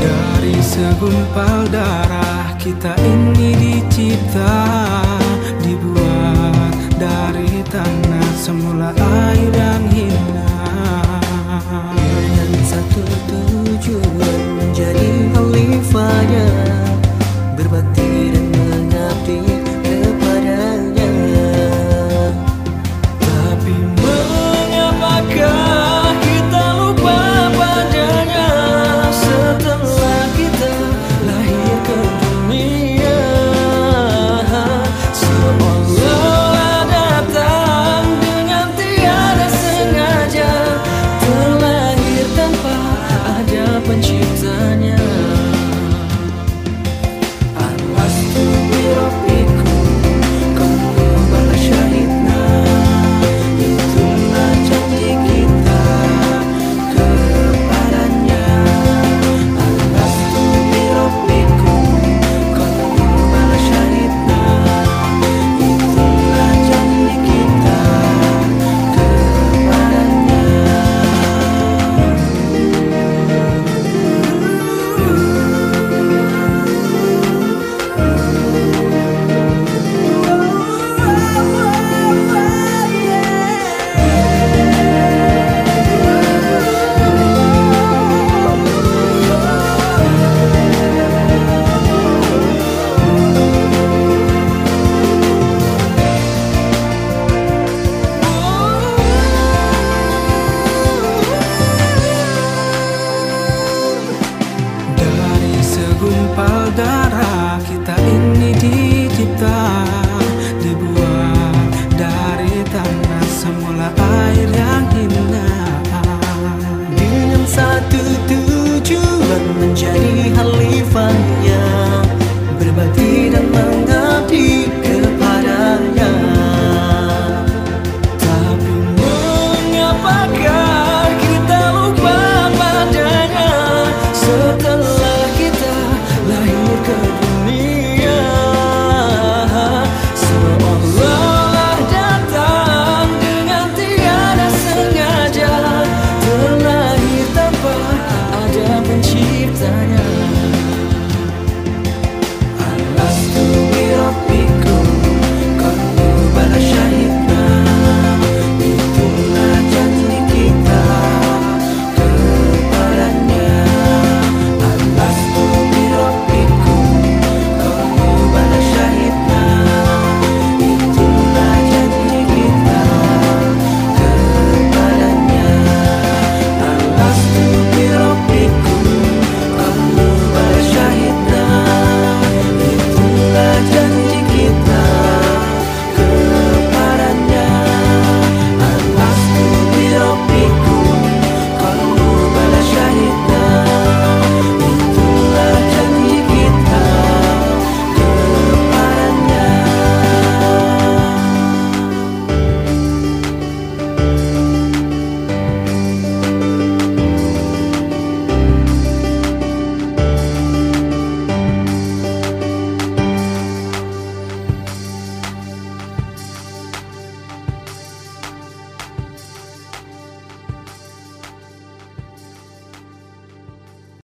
Dari segumpal darah kita ini dicipta